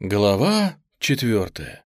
Глава четвертая.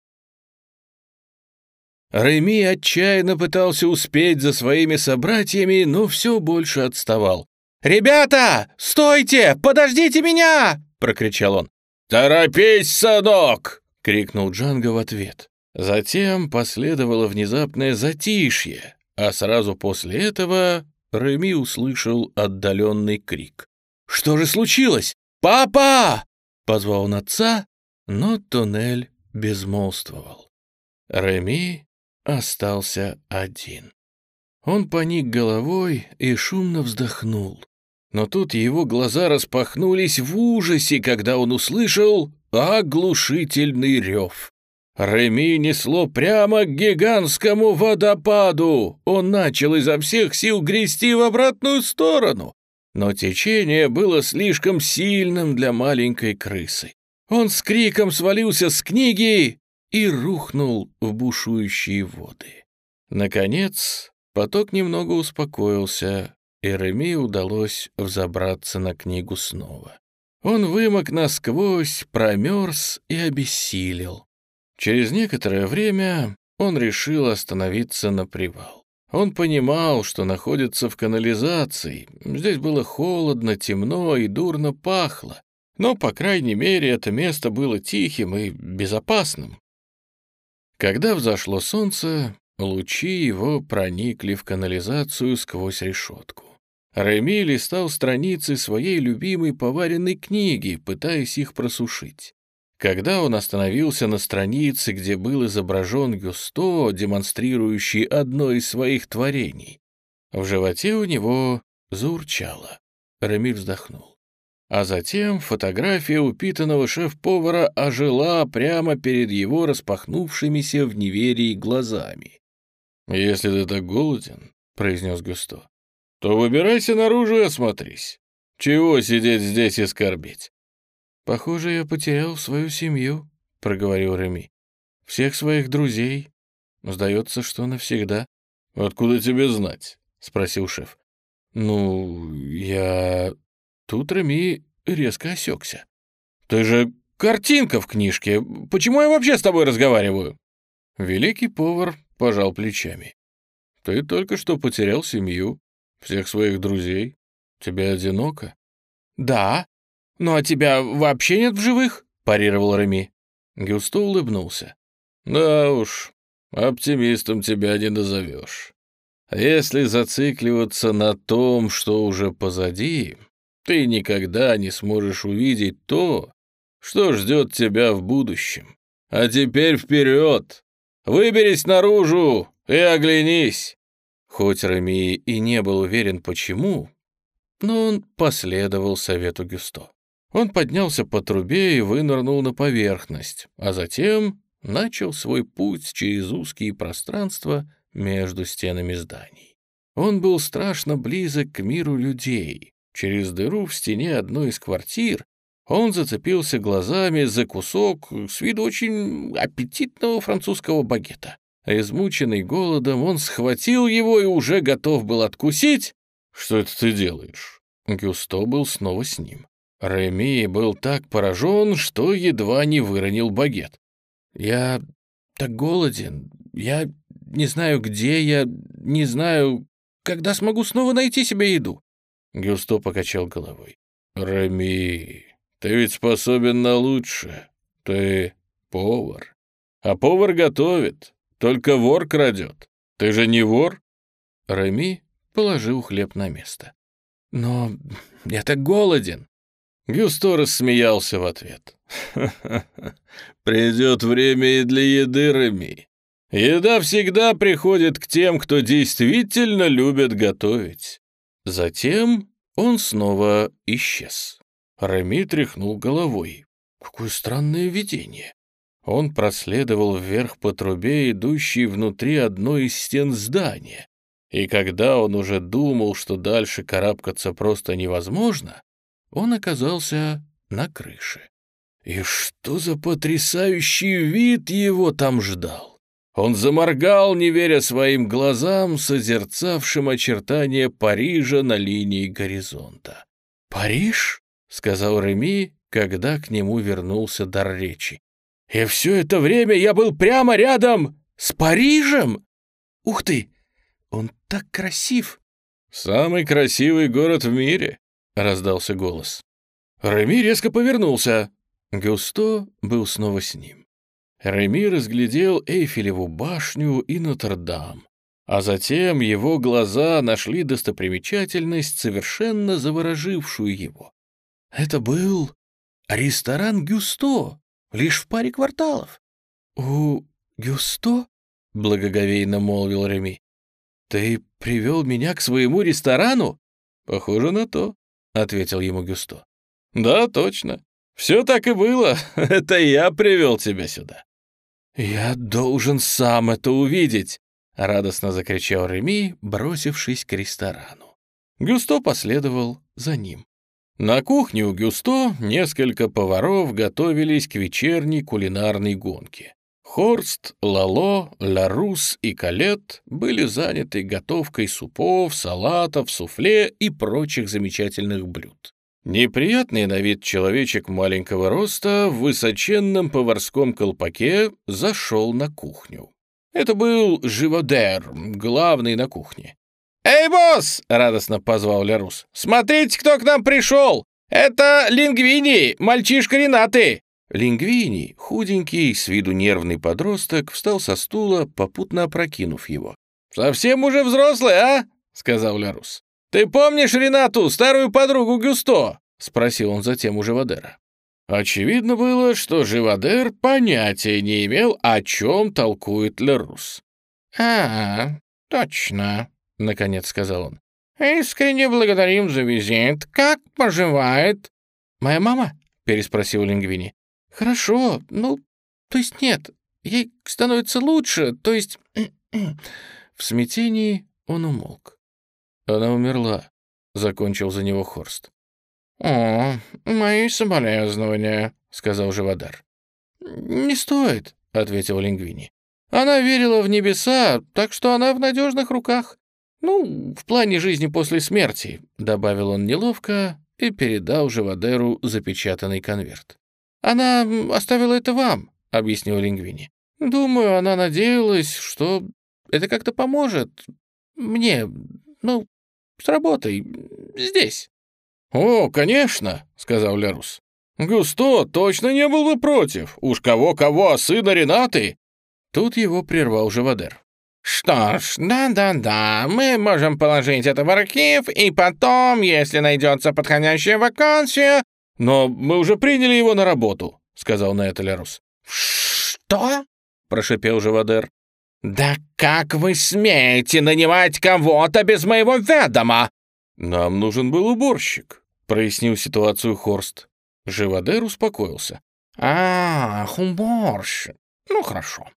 Реми отчаянно пытался успеть за своими собратьями, но все больше отставал. «Ребята, стойте! Подождите меня!» — прокричал он. «Торопись, сынок!» — крикнул Джанго в ответ. Затем последовало внезапное затишье, а сразу после этого Реми услышал отдаленный крик. «Что же случилось? Папа!» — позвал он отца, но туннель безмолвствовал. Реми остался один. Он поник головой и шумно вздохнул. Но тут его глаза распахнулись в ужасе, когда он услышал оглушительный рев. Реми несло прямо к гигантскому водопаду. Он начал изо всех сил грести в обратную сторону. Но течение было слишком сильным для маленькой крысы. Он с криком свалился с книги и рухнул в бушующие воды. Наконец, поток немного успокоился, и Реми удалось взобраться на книгу снова. Он вымок насквозь, промерз и обессилел. Через некоторое время он решил остановиться на привал. Он понимал, что находится в канализации. Здесь было холодно, темно и дурно пахло. Но, по крайней мере, это место было тихим и безопасным. Когда взошло солнце, лучи его проникли в канализацию сквозь решетку. Реми листал страницы своей любимой поваренной книги, пытаясь их просушить. Когда он остановился на странице, где был изображен Гюсто, демонстрирующий одно из своих творений, в животе у него заурчало. Реми вздохнул. А затем фотография упитанного шеф-повара ожила прямо перед его распахнувшимися в неверии глазами. «Если ты так голоден», — произнес Густо, — «то выбирайся наружу и осмотрись. Чего сидеть здесь и скорбеть?» «Похоже, я потерял свою семью», — проговорил Реми. «Всех своих друзей. Сдается, что навсегда». «Откуда тебе знать?» — спросил шеф. «Ну, я...» Тут Реми резко осекся. «Ты же картинка в книжке. Почему я вообще с тобой разговариваю?» Великий повар пожал плечами. «Ты только что потерял семью, всех своих друзей. Тебе одиноко?» «Да. Ну а тебя вообще нет в живых?» — парировал Реми. Гюсто улыбнулся. «Да уж, оптимистом тебя не назовешь. Если зацикливаться на том, что уже позади, ты никогда не сможешь увидеть то, что ждет тебя в будущем. А теперь вперед! Выберись наружу и оглянись!» Хоть Рами и не был уверен, почему, но он последовал совету Гюсто. Он поднялся по трубе и вынырнул на поверхность, а затем начал свой путь через узкие пространства между стенами зданий. Он был страшно близок к миру людей, Через дыру в стене одной из квартир он зацепился глазами за кусок с виду очень аппетитного французского багета. Измученный голодом, он схватил его и уже готов был откусить. «Что это ты делаешь?» Гюсто был снова с ним. Реми был так поражен, что едва не выронил багет. «Я так голоден. Я не знаю, где я, не знаю, когда смогу снова найти себе еду. Гюсто покачал головой. «Рами, ты ведь способен на лучшее. Ты повар. А повар готовит, только вор крадет. Ты же не вор?» Рами положил хлеб на место. «Но я так голоден!» Гюсто рассмеялся в ответ. Придет время и для еды, Рами. Еда всегда приходит к тем, кто действительно любит готовить. Затем он снова исчез. Рами тряхнул головой. Какое странное видение. Он проследовал вверх по трубе, идущей внутри одной из стен здания. И когда он уже думал, что дальше карабкаться просто невозможно, он оказался на крыше. И что за потрясающий вид его там ждал? Он заморгал, не веря своим глазам, созерцавшим очертания Парижа на линии горизонта. «Париж?» — сказал Реми, когда к нему вернулся дар речи. «И все это время я был прямо рядом с Парижем! Ух ты! Он так красив!» «Самый красивый город в мире!» — раздался голос. Реми резко повернулся. Густо был снова с ним. Реми разглядел Эйфелеву башню и Нотр-Дам, а затем его глаза нашли достопримечательность, совершенно заворожившую его. Это был ресторан Гюсто, лишь в паре кварталов. «У Гюсто?» — благоговейно молвил Реми. «Ты привел меня к своему ресторану?» «Похоже на то», — ответил ему Гюсто. «Да, точно. Все так и было. Это я привел тебя сюда». «Я должен сам это увидеть!» — радостно закричал Реми, бросившись к ресторану. Гюсто последовал за ним. На кухне у Гюсто несколько поваров готовились к вечерней кулинарной гонке. Хорст, Лало, Ларус и Калет были заняты готовкой супов, салатов, суфле и прочих замечательных блюд. Неприятный на вид человечек маленького роста в высоченном поварском колпаке зашел на кухню. Это был Живодер, главный на кухне. «Эй, босс!» — радостно позвал Лярус. «Смотрите, кто к нам пришел! Это Лингвини, мальчишка Ренаты!» Лингвини, худенький, с виду нервный подросток, встал со стула, попутно опрокинув его. «Совсем уже взрослый, а?» — сказал Лярус. «Ты помнишь Ренату, старую подругу Гюсто?» — спросил он затем у Живодера. Очевидно было, что Живодер понятия не имел, о чем толкует Лерус. «А, точно», — наконец сказал он. «Искренне благодарим за визит. Как поживает?» «Моя мама?» — переспросил Лингвини. «Хорошо, ну, то есть нет. Ей становится лучше, то есть...» В смятении он умолк. «Она умерла», — закончил за него Хорст. «О, мои соболезнования», — сказал Живодар. «Не стоит», — ответил Лингвини. «Она верила в небеса, так что она в надежных руках. Ну, в плане жизни после смерти», — добавил он неловко и передал Живодеру запечатанный конверт. «Она оставила это вам», — объяснил Лингвини. «Думаю, она надеялась, что это как-то поможет мне, ну, с работой. Здесь». «О, конечно», — сказал Лерус. «Густо точно не был бы против. Уж кого-кого, а сына Ренаты». Тут его прервал Живодер. «Что ж, да-да-да, мы можем положить это в архив, и потом, если найдется подходящая вакансия...» «Но мы уже приняли его на работу», — сказал на это Лерус. «Что?» — прошипел Живодер. «Да как вы смеете нанимать кого-то без моего ведома?» «Нам нужен был уборщик», — прояснил ситуацию Хорст. Живодер успокоился. «Ах, уборщик. Ну, хорошо».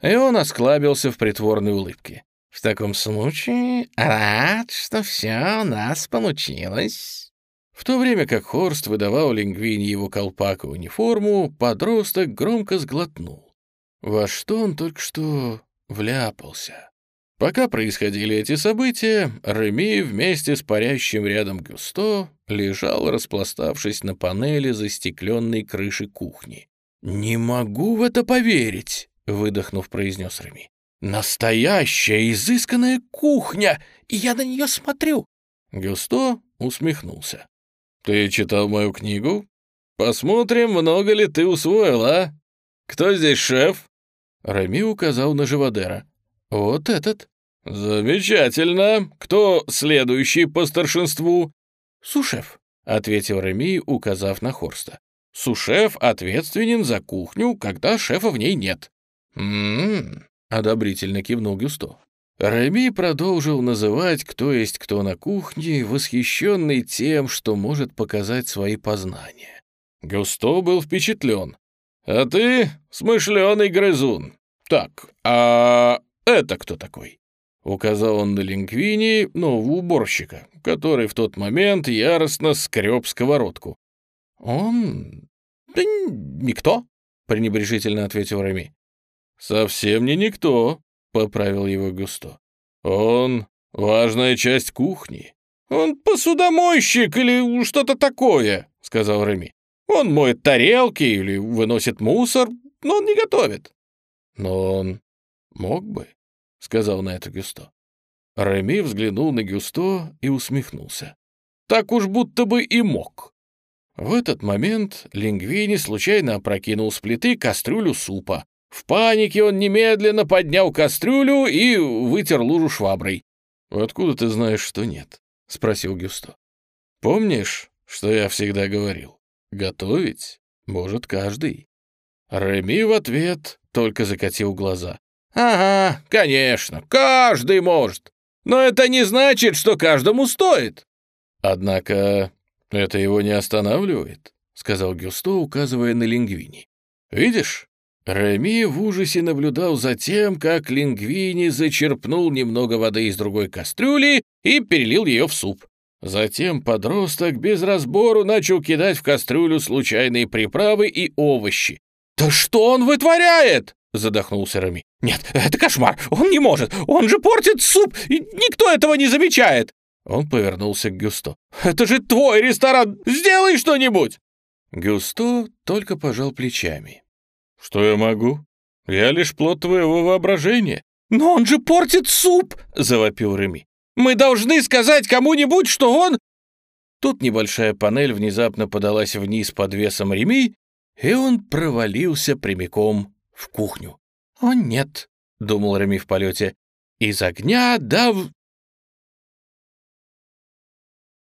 И он осклабился в притворной улыбке. «В таком случае рад, что все у нас получилось». В то время как Хорст выдавал Лингвине его колпак и униформу, подросток громко сглотнул. Во что он только что вляпался. Пока происходили эти события, Реми вместе с парящим рядом Гюсто лежал, распластавшись на панели застекленной крыши кухни. «Не могу в это поверить!» — выдохнув, произнес Реми. «Настоящая изысканная кухня, и я на нее смотрю!» Гюсто усмехнулся. «Ты читал мою книгу? Посмотрим, много ли ты усвоил, а? Кто здесь шеф?» Рами указал на Живодера. «Вот этот». «Замечательно. Кто следующий по старшинству?» «Сушеф», — ответил Реми, указав на Хорста. «Сушеф ответственен за кухню, когда шефа в ней нет». «М-м-м», одобрительно кивнул Гюсто. Реми продолжил называть, кто есть кто на кухне, восхищенный тем, что может показать свои познания. Гюсто был впечатлен. «А ты смышленый грызун. Так, а это кто такой?» Указал он на Лингвини, нового уборщика, который в тот момент яростно скреб сковородку. «Он... да никто», — пренебрежительно ответил Рами. «Совсем не никто», — поправил его Густо. «Он важная часть кухни. Он посудомойщик или что-то такое», — сказал Рами. Он моет тарелки или выносит мусор, но он не готовит». «Но он мог бы», — сказал на это Гюсто. Реми взглянул на Гюсто и усмехнулся. «Так уж будто бы и мог». В этот момент Лингвини случайно опрокинул с плиты кастрюлю супа. В панике он немедленно поднял кастрюлю и вытер лужу шваброй. «Откуда ты знаешь, что нет?» — спросил Гюсто. «Помнишь, что я всегда говорил? Готовить может каждый». Реми в ответ только закатил глаза. «Ага, конечно, каждый может. Но это не значит, что каждому стоит». «Однако это его не останавливает», — сказал Гюсто, указывая на Лингвини. «Видишь, Реми в ужасе наблюдал за тем, как Лингвини зачерпнул немного воды из другой кастрюли и перелил ее в суп. Затем подросток без разбору начал кидать в кастрюлю случайные приправы и овощи. «Да что он вытворяет?» — задохнулся Рами. «Нет, это кошмар! Он не может! Он же портит суп! И никто этого не замечает!» Он повернулся к Гюсто. «Это же твой ресторан! Сделай что-нибудь!» Гюсто только пожал плечами. «Что я могу? Я лишь плод твоего воображения». «Но он же портит суп!» — завопил Реми. «Мы должны сказать кому-нибудь, что он...» Тут небольшая панель внезапно подалась вниз под весом Реми, и он провалился прямиком в кухню. «О, нет», — думал Реми в полете, — «из огня дав...»